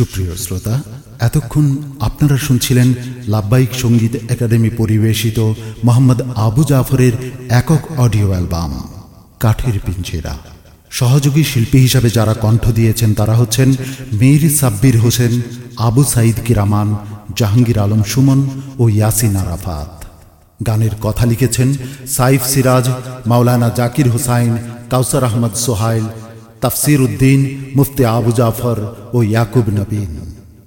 সুপ্রিয় শ্রোতা, এতক্ষণ আপনারা শুনছিলেন লাব্বাইক সংগীত একাডেমি পরিবেশিত মোহাম্মদ আবু জাফরের একক অডিও অ্যালবাম, কাঠের পিঞ্জেরা। সহযোগী শিল্পী হিসাবে যারা কণ্ঠ দিয়েছেন, তারা হচ্ছেন মীর সাব্বির হোসেন, আবু সাইদ কিরামান, জাহাঙ্গীর আলম সুমন ও ইয়াসিন আরাফাত। গানের কথা লিখেছেন সাইফ সিরাজ, মাওলানা জাকির হুসাইন, কাউসার আহমদ সোহাইল তাফসির উদ্দিন মুফতি আবু জাফর ও ইয়াকুব নবীন।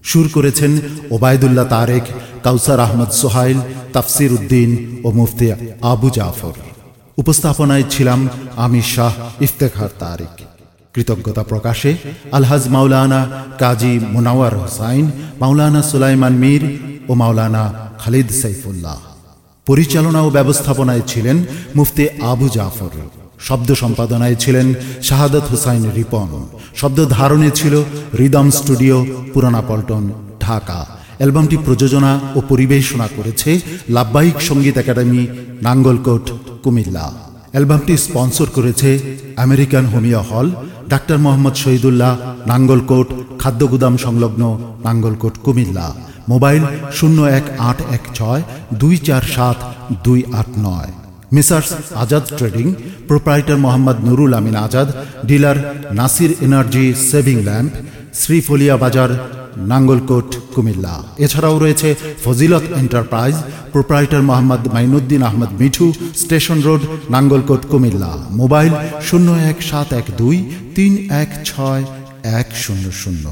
সুর করেছেন ওবায়দুল্লাহ তারেক, কাউসার আহমদ সোহাইল তাফসির উদ্দিন ও মুফতি আবু জাফর। উপস্থাপনায় ছিলাম আমি শাহ ইফতেখার তারেক। কৃতজ্ঞতা প্রকাশে আলহাজ মাওলানা কাজী মুনাওয়ার হোসাইন, মাওলানা সুলাইমান মীর ও মাওলানা খালিদ সাইফুল্লাহ। পরিচালনা ও ব্যবস্থাপনায় ছিলেন মুফতি আবু জাফর। শব্দ সম্পাদনায় ছিলেন শাহাদত হুসাইন রিপন। শব্দ ধারণে ছিল রিদম স্টুডিও, পুরানা পল্টন, ঢাকা। অ্যালবামটি প্রযোজনা ও পরিবেশনা করেছে লাভবাহিক সংগীত একাডেমি, নাঙ্গলকোট, কুমিল্লা। অ্যালবামটি স্পন্সর করেছে American homeo hall, doctor Mohammad Shahidullah, Nangalkot, খাদ্যগুদাম সংলগ্ন নাঙ্গলকোট, কুমিল্লা। মোবাইল শূন্য এক আট এক ছয় দুই চার সাত দুই আট নয়। Messrs Azad trading, proprietor Mohammad Nurul Amin Azad, dealer Nasir energy saving lamp, Shriphaliya বাজার, নাঙ্গলকোট, কুমিল্লা। এছাড়াও রয়েছে Fazilat enterprise, proprietor Mohammad Mainuddin Ahmad Mithu, station road, Nangalkot, Comilla. Mobile শূন্য এক সাত এক দুই তিন এক ছয় এক শূন্য শূন্য।